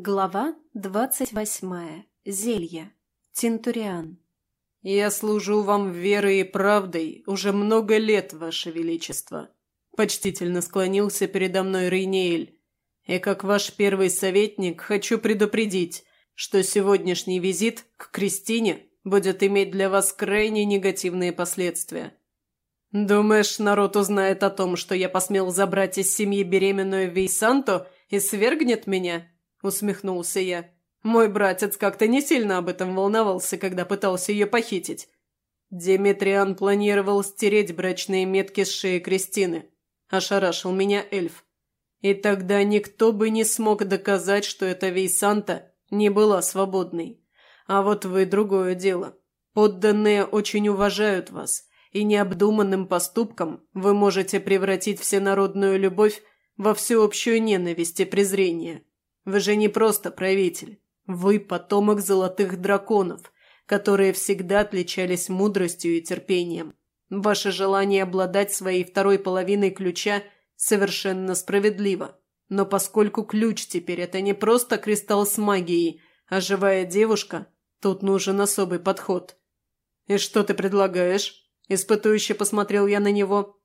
Глава двадцать восьмая. Зелье. Тинтуриан. «Я служу вам верой и правдой уже много лет, Ваше Величество», – почтительно склонился передо мной Рейниэль. «И как ваш первый советник хочу предупредить, что сегодняшний визит к Кристине будет иметь для вас крайне негативные последствия. Думаешь, народ узнает о том, что я посмел забрать из семьи беременную Вейсанто и свергнет меня?» – усмехнулся я. «Мой братец как-то не сильно об этом волновался, когда пытался ее похитить. Димитриан планировал стереть брачные метки с шеи Кристины. Ошарашил меня эльф. И тогда никто бы не смог доказать, что эта Вейсанта не была свободной. А вот вы другое дело. Подданные очень уважают вас, и необдуманным поступком вы можете превратить всенародную любовь во всеобщую ненависть и презрение. Вы же не просто правитель. Вы потомок золотых драконов, которые всегда отличались мудростью и терпением. Ваше желание обладать своей второй половиной ключа совершенно справедливо. Но поскольку ключ теперь это не просто кристалл с магией, а живая девушка, тут нужен особый подход. «И что ты предлагаешь?» – испытующе посмотрел я на него.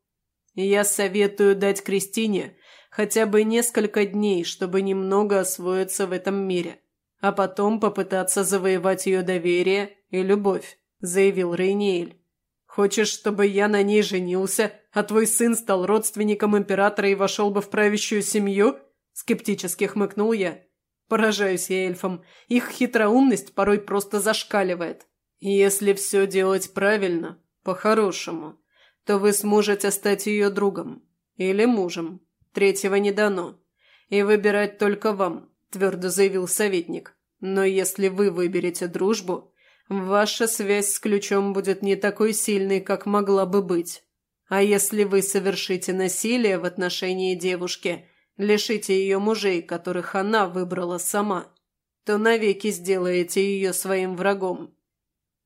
«Я советую дать Кристине хотя бы несколько дней, чтобы немного освоиться в этом мире, а потом попытаться завоевать ее доверие и любовь», – заявил Рейниэль. «Хочешь, чтобы я на ней женился, а твой сын стал родственником императора и вошел бы в правящую семью?» – скептически хмыкнул я. Поражаюсь я эльфам. Их хитроумность порой просто зашкаливает. Если все делать правильно, по-хорошему, то вы сможете стать ее другом или мужем. Третьего не дано. И выбирать только вам, твердо заявил советник. Но если вы выберете дружбу, ваша связь с ключом будет не такой сильной, как могла бы быть. А если вы совершите насилие в отношении девушки, лишите ее мужей, которых она выбрала сама, то навеки сделаете ее своим врагом.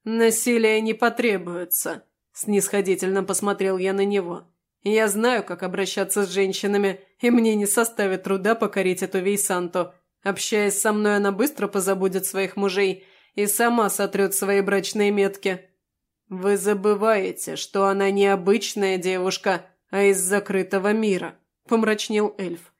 Насилие не потребуется, снисходительно посмотрел я на него. Я знаю, как обращаться с женщинами, и мне не составит труда покорить эту Вейсанту. Общаясь со мной, она быстро позабудет своих мужей и сама сотрет свои брачные метки. Вы забываете, что она не обычная девушка, а из закрытого мира, помрачнел эльф.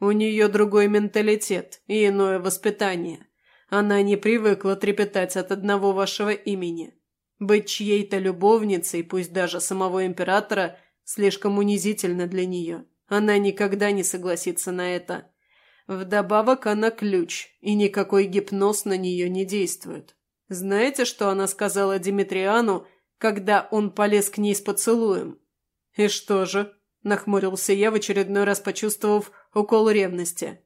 У нее другой менталитет и иное воспитание. Она не привыкла трепетать от одного вашего имени. Быть чьей-то любовницей, пусть даже самого императора – Слишком унизительно для нее. Она никогда не согласится на это. Вдобавок она ключ, и никакой гипноз на нее не действует. Знаете, что она сказала Димитриану, когда он полез к ней с поцелуем? «И что же?» – нахмурился я, в очередной раз почувствовав укол ревности.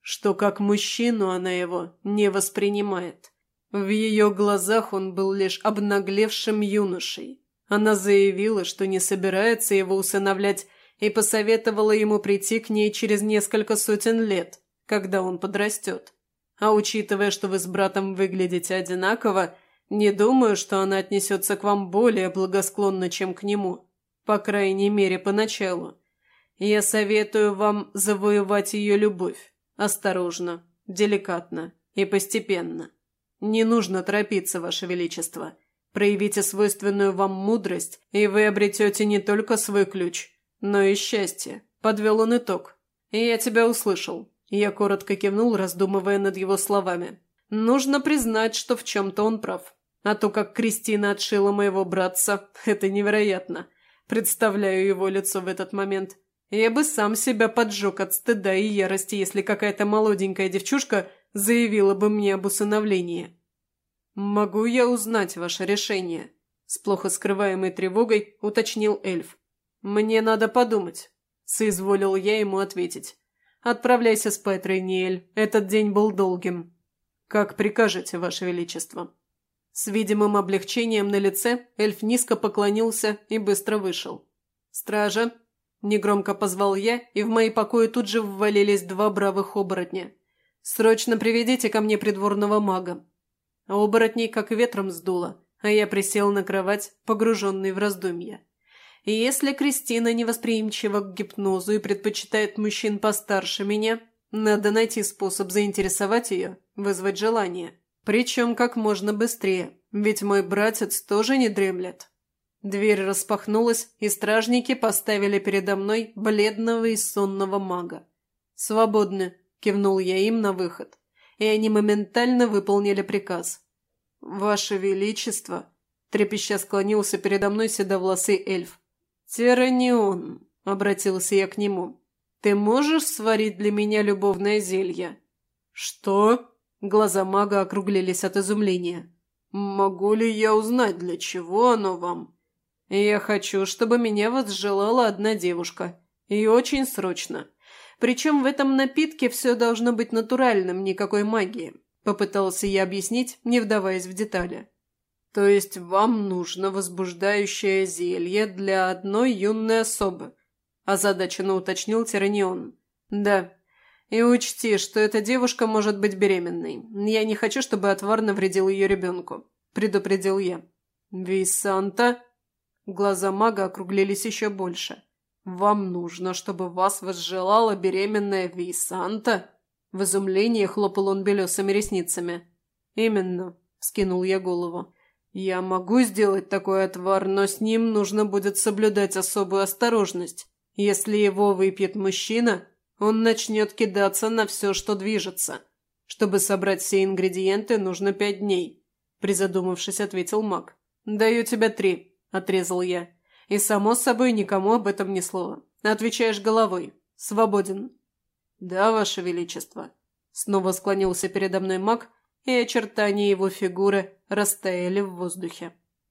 Что как мужчину она его не воспринимает. В ее глазах он был лишь обнаглевшим юношей, она заявила, что не собирается его усыновлять и посоветовала ему прийти к ней через несколько сотен лет, когда он подрастет. А учитывая, что вы с братом выглядите одинаково, не думаю, что она отнесется к вам более благосклонно, чем к нему. По крайней мере, поначалу. Я советую вам завоевать ее любовь. Осторожно, деликатно и постепенно. Не нужно торопиться, Ваше Величество. Проявите свойственную вам мудрость, и вы обретете не только свой ключ, но и счастье», – подвел он итог. Я тебя услышал. Я коротко кивнул, раздумывая над его словами. Нужно признать, что в чем-то он прав. А то, как Кристина отшила моего братца, это невероятно. Представляю его лицо в этот момент. Я бы сам себя поджег от стыда и ярости, если какая-то молоденькая девчушка заявила бы мне об усыновлении. «Могу я узнать ваше решение?» С плохо скрываемой тревогой уточнил эльф. «Мне надо подумать», – соизволил я ему ответить. «Отправляйся спать, Рейниэль. Этот день был долгим». «Как прикажете, ваше величество». С видимым облегчением на лице эльф низко поклонился и быстро вышел. «Стража!» – негромко позвал я, и в мои покои тут же ввалились два бравых оборотня. «Срочно приведите ко мне придворного мага. А оборотней как ветром сдуло, а я присел на кровать, погруженный в раздумья. И если Кристина невосприимчива к гипнозу и предпочитает мужчин постарше меня, Надо найти способ заинтересовать ее, вызвать желание. Причем как можно быстрее, ведь мой братец тоже не дремлет. Дверь распахнулась, и стражники поставили передо мной бледного и сонного мага. «Свободны», – кивнул я им на выход, и они моментально выполнили приказ. «Ваше Величество», – трепеща склонился передо мной седовласый эльф. «Тиранион», – обратился я к нему, – «ты можешь сварить для меня любовное зелье?» «Что?» – глаза мага округлились от изумления. «Могу ли я узнать, для чего оно вам?» «Я хочу, чтобы меня возжелала одна девушка. И очень срочно. Причем в этом напитке все должно быть натуральным, никакой магии», – попытался я объяснить, не вдаваясь в детали. «То есть вам нужно возбуждающее зелье для одной юной особы?» – озадаченно уточнил Тиранион. «Да. И учти, что эта девушка может быть беременной. Я не хочу, чтобы отвар навредил ее ребенку», – предупредил я. «Висанта?» Глаза мага округлились еще больше. «Вам нужно, чтобы вас возжелала беременная Висанта?» В изумлении хлопал он белесыми ресницами. «Именно», – скинул я голову. «Я могу сделать такой отвар, но с ним нужно будет соблюдать особую осторожность. Если его выпьет мужчина, он начнет кидаться на все, что движется. Чтобы собрать все ингредиенты, нужно пять дней», – призадумавшись, ответил маг. «Даю тебе три», отрезал я. «И, само собой, никому об этом ни слова. Отвечаешь головой. Свободен». «Да, Ваше Величество». Снова склонился передо мной маг, и очертания его фигуры растаяли в воздухе.